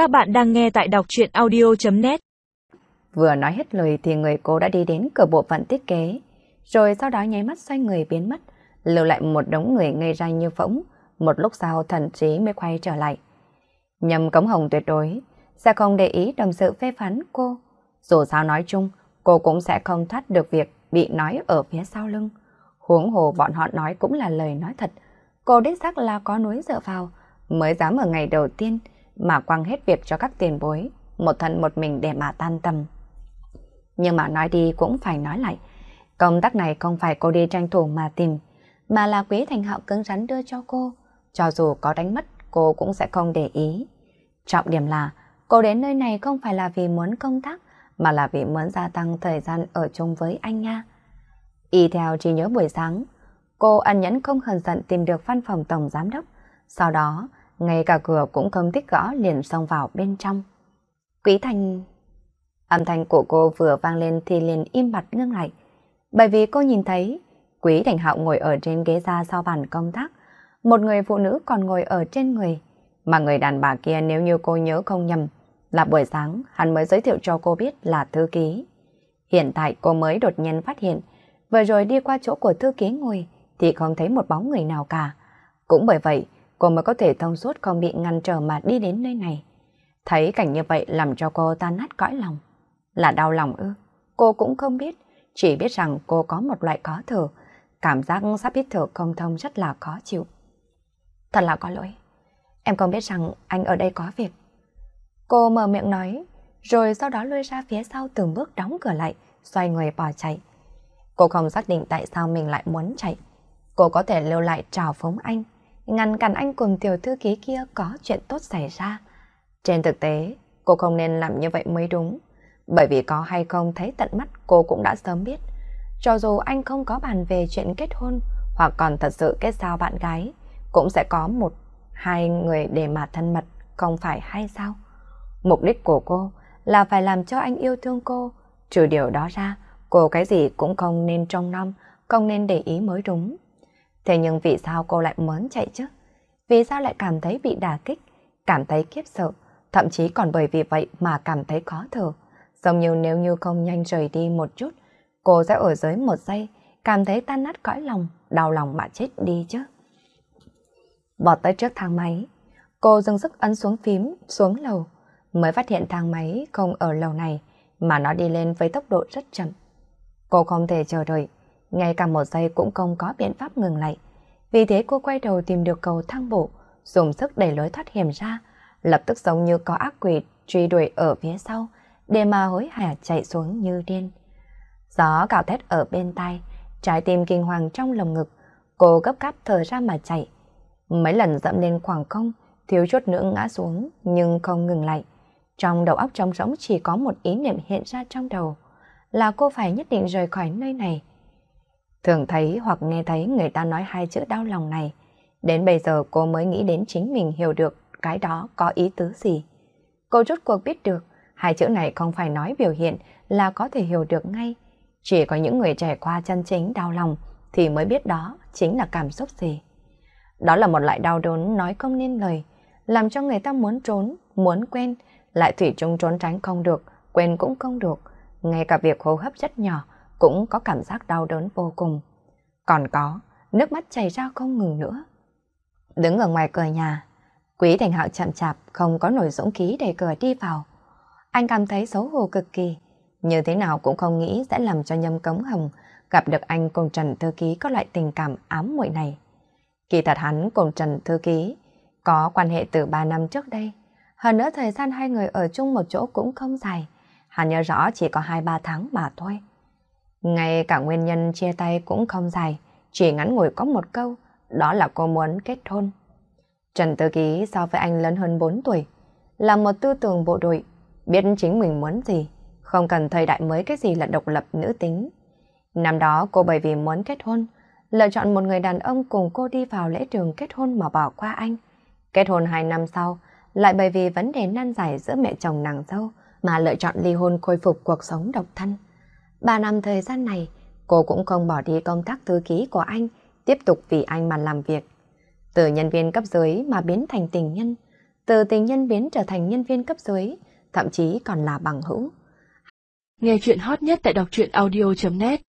Các bạn đang nghe tại đọc chuyện audio.net Vừa nói hết lời thì người cô đã đi đến cửa bộ phận thiết kế, rồi sau đó nháy mắt xoay người biến mất, lưu lại một đống người ngây ra như phỗng, một lúc sau thần trí mới quay trở lại. Nhầm cống hồng tuyệt đối, sẽ không để ý đồng sự phê phán cô. Dù sao nói chung, cô cũng sẽ không thoát được việc bị nói ở phía sau lưng. Huống hồ bọn họ nói cũng là lời nói thật. Cô đích xác là có núi dựa vào, mới dám ở ngày đầu tiên mà quăng hết việc cho các tiền bối, một thân một mình để mà tan tâm. Nhưng mà nói đi cũng phải nói lại, công tác này không phải cô đi tranh thủ mà tìm, mà là Quý Thành Hạo cứng rắn đưa cho cô. Cho dù có đánh mất, cô cũng sẽ không để ý. Trọng điểm là, cô đến nơi này không phải là vì muốn công tác, mà là vì muốn gia tăng thời gian ở chung với anh nha. Y theo chỉ nhớ buổi sáng, cô ẩn nhẫn không hờn giận tìm được văn phòng tổng giám đốc. Sau đó, ngay cả cửa cũng không thích gõ, liền xông vào bên trong. Quý Thành... Âm thanh của cô vừa vang lên thì liền im bặt ngưng lại. Bởi vì cô nhìn thấy Quý Thành Hạo ngồi ở trên ghế ra sau bàn công tác. Một người phụ nữ còn ngồi ở trên người. Mà người đàn bà kia nếu như cô nhớ không nhầm, là buổi sáng, hắn mới giới thiệu cho cô biết là thư ký. Hiện tại cô mới đột nhiên phát hiện, vừa rồi đi qua chỗ của thư ký ngồi thì không thấy một bóng người nào cả. Cũng bởi vậy cô mới có thể thông suốt không bị ngăn trở mà đi đến nơi này. Thấy cảnh như vậy làm cho cô tan nát cõi lòng. Là đau lòng ư? Cô cũng không biết, chỉ biết rằng cô có một loại khó thở, cảm giác sắp hít thở không thông rất là khó chịu. Thật là có lỗi, em không biết rằng anh ở đây có việc. Cô mở miệng nói, rồi sau đó lôi ra phía sau từng bước đóng cửa lại, xoay người bỏ chạy. Cô không xác định tại sao mình lại muốn chạy. Cô có thể lưu lại trào phóng anh, ngăn cản anh cùng tiểu thư ký kia có chuyện tốt xảy ra. Trên thực tế, cô không nên làm như vậy mới đúng. Bởi vì có hay không thấy tận mắt cô cũng đã sớm biết. Cho dù anh không có bàn về chuyện kết hôn hoặc còn thật sự kết giao bạn gái, cũng sẽ có một, hai người để mà thân mật, không phải hay sao? Mục đích của cô là phải làm cho anh yêu thương cô. Trừ điều đó ra, cô cái gì cũng không nên trong năm, không nên để ý mới đúng. Thế nhưng vì sao cô lại muốn chạy chứ? Vì sao lại cảm thấy bị đả kích, cảm thấy kiếp sợ, thậm chí còn bởi vì vậy mà cảm thấy khó thở. Giống như nếu như không nhanh rời đi một chút, cô sẽ ở dưới một giây, cảm thấy tan nát cõi lòng, đau lòng mà chết đi chứ. Bỏ tới trước thang máy, cô dừng sức ấn xuống phím, xuống lầu, mới phát hiện thang máy không ở lầu này, mà nó đi lên với tốc độ rất chậm. Cô không thể chờ đợi, ngay cả một giây cũng không có biện pháp ngừng lại. Vì thế cô quay đầu tìm được cầu thang bộ, dùng sức đẩy lối thoát hiểm ra, lập tức giống như có ác quỷ truy đuổi ở phía sau, để mà hối hả chạy xuống như điên. Gió cào thét ở bên tai, trái tim kinh hoàng trong lồng ngực, cô gấp gáp thở ra mà chạy. Mấy lần dẫm lên khoảng không, thiếu chút nữa ngã xuống nhưng không ngừng lại. Trong đầu óc trống rỗng chỉ có một ý niệm hiện ra trong đầu, là cô phải nhất định rời khỏi nơi này. Thường thấy hoặc nghe thấy người ta nói hai chữ đau lòng này, đến bây giờ cô mới nghĩ đến chính mình hiểu được cái đó có ý tứ gì. Cô rút cuộc biết được, hai chữ này không phải nói biểu hiện là có thể hiểu được ngay. Chỉ có những người trải qua chân chính đau lòng thì mới biết đó chính là cảm xúc gì. Đó là một loại đau đớn nói không nên lời, làm cho người ta muốn trốn, muốn quên, lại thủy chung trốn tránh không được, quên cũng không được. Ngay cả việc hô hấp rất nhỏ cũng có cảm giác đau đớn vô cùng. Còn có, nước mắt chảy ra không ngừng nữa. Đứng ở ngoài cửa nhà, Quý Thành Hạo chậm chạp không có nổi dũng khí để cửa đi vào. Anh cảm thấy xấu hổ cực kỳ, như thế nào cũng không nghĩ sẽ làm cho nhâm cống hồng gặp được anh cùng Trần Thư Ký có loại tình cảm ám muội này. Kỳ thật hắn cùng Trần Thư Ký có quan hệ từ 3 năm trước đây. Hơn nữa thời gian hai người ở chung một chỗ cũng không dài. Hắn nhớ rõ chỉ có 2-3 tháng mà thôi. Ngay cả nguyên nhân chia tay cũng không dài, chỉ ngắn ngủi có một câu, đó là cô muốn kết hôn. Trần Tư Ký so với anh lớn hơn 4 tuổi, là một tư tưởng bộ đội, biết chính mình muốn gì, không cần thời đại mới cái gì là độc lập nữ tính. Năm đó cô bởi vì muốn kết hôn, lựa chọn một người đàn ông cùng cô đi vào lễ trường kết hôn mà bỏ qua anh. Kết hôn 2 năm sau, lại bởi vì vấn đề nan giải giữa mẹ chồng nàng dâu mà lựa chọn ly hôn khôi phục cuộc sống độc thân. 3 năm thời gian này, cô cũng không bỏ đi công tác thư ký của anh, tiếp tục vì anh mà làm việc. Từ nhân viên cấp dưới mà biến thành tình nhân, từ tình nhân biến trở thành nhân viên cấp dưới, thậm chí còn là bằng hữu. Nghe chuyện hot nhất tại đọc truyện audio.net